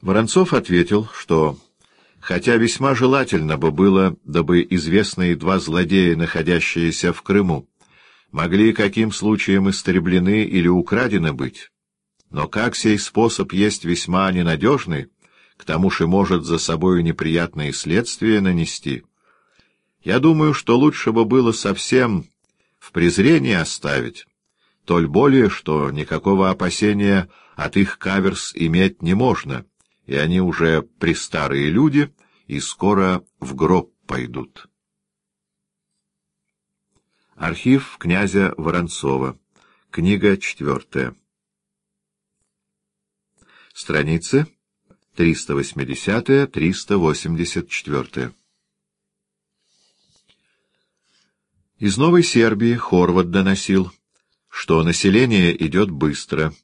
Воронцов ответил, что, хотя весьма желательно бы было, дабы известные два злодея, находящиеся в Крыму, могли каким случаем истреблены или украдены быть, но как сей способ есть весьма ненадежный, к тому же может за собою неприятные следствия нанести, я думаю, что лучше бы было совсем в презрении оставить, толь более, что никакого опасения от их каверс иметь не можно, и они уже престарые люди и скоро в гроб пойдут. Архив князя Воронцова. Книга четвертая. Страницы 380-384. Из Новой Сербии Хорват доносил, что население идет быстро.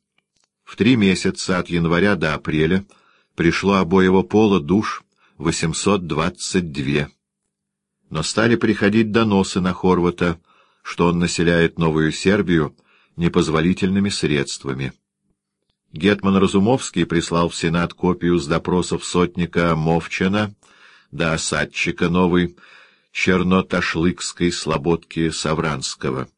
В три месяца от января до апреля пришло обоего пола душ 822. Но стали приходить доносы на Хорвата, что он населяет Новую Сербию непозволительными средствами. Гетман Разумовский прислал в Сенат копию с допросов сотника Мовчана до осадчика новой Черноташлыкской слободки Савранского.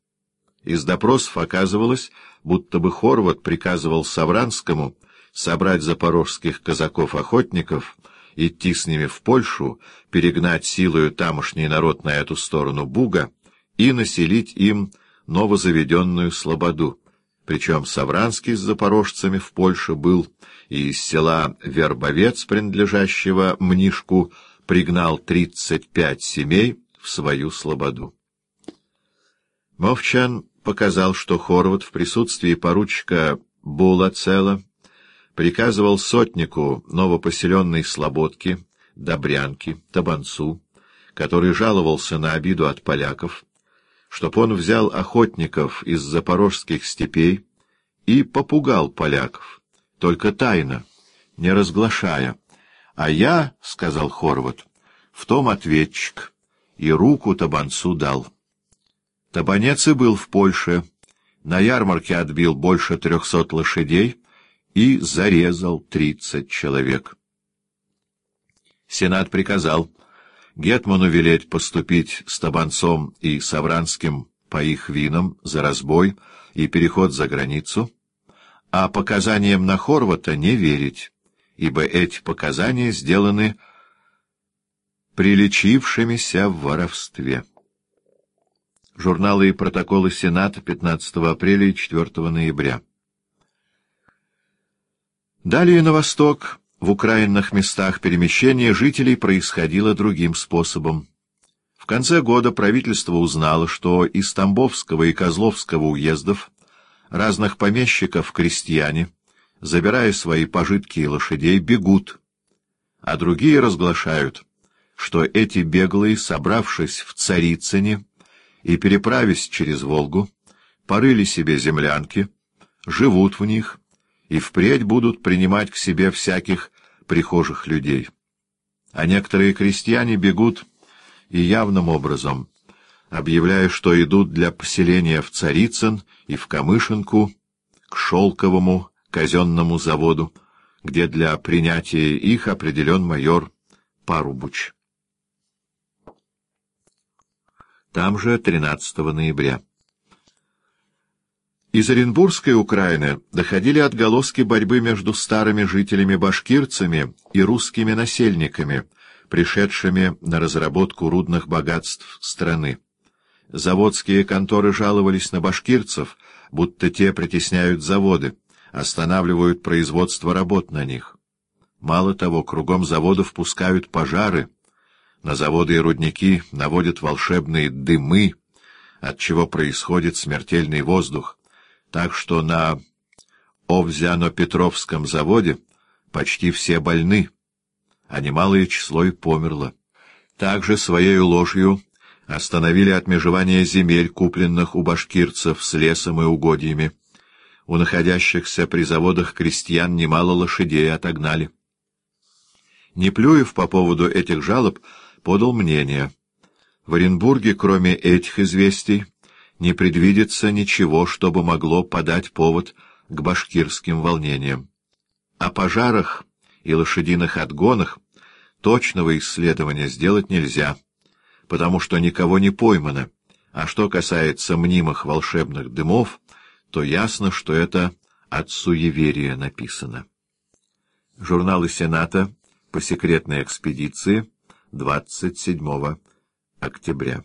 Из допросов оказывалось, будто бы Хорват приказывал Савранскому собрать запорожских казаков-охотников, идти с ними в Польшу, перегнать силою тамошний народ на эту сторону Буга и населить им новозаведенную слободу. Причем Савранский с запорожцами в Польше был, и из села Вербовец, принадлежащего Мнишку, пригнал тридцать пять семей в свою слободу. Мовчан показал, что Хорват в присутствии поручика Булацела приказывал сотнику новопоселенной слободки, Добрянки, Табанцу, который жаловался на обиду от поляков, чтоб он взял охотников из запорожских степей и попугал поляков, только тайно, не разглашая. А я, — сказал Хорват, — в том ответчик, и руку табанцу дал. Табанец и был в Польше, на ярмарке отбил больше трехсот лошадей и зарезал тридцать человек. Сенат приказал Гетману велеть поступить с Табанцом и Савранским по их винам за разбой и переход за границу, а показаниям на Хорвата не верить, ибо эти показания сделаны приличившимися в воровстве. Журналы и протоколы Сената 15 апреля и 4 ноября. Далее на восток, в украинных местах перемещение жителей происходило другим способом. В конце года правительство узнало, что из Тамбовского и Козловского уездов разных помещиков-крестьяне, забирая свои пожитки и лошадей, бегут, а другие разглашают, что эти беглые, собравшись в Царицыне и переправясь через Волгу, порыли себе землянки, живут в них и впредь будут принимать к себе всяких прихожих людей. А некоторые крестьяне бегут и явным образом, объявляя, что идут для поселения в Царицын и в Камышинку, к Шелковому казенному заводу, где для принятия их определен майор Парубуч. Там же 13 ноября. Из Оренбургской Украины доходили отголоски борьбы между старыми жителями-башкирцами и русскими насельниками, пришедшими на разработку рудных богатств страны. Заводские конторы жаловались на башкирцев, будто те притесняют заводы, останавливают производство работ на них. Мало того, кругом заводов пускают пожары, на заводы и рудники наводят волшебные дымы, от чего происходит смертельный воздух, так что на Овзяно-Петровском заводе почти все больны, а немалое число и померло. Также своей ложью остановили отмежевание земель, купленных у башкирцев с лесом и угодьями. У находящихся при заводах крестьян немало лошадей отогнали. Неплюев по поводу этих жалоб подал мнение. В Оренбурге, кроме этих известий, не предвидится ничего, чтобы могло подать повод к башкирским волнениям. О пожарах и лошадиных отгонах точного исследования сделать нельзя, потому что никого не поймано, а что касается мнимых волшебных дымов, то ясно, что это от суеверия написано. Журналы Сената по секретной экспедиции 27 октября.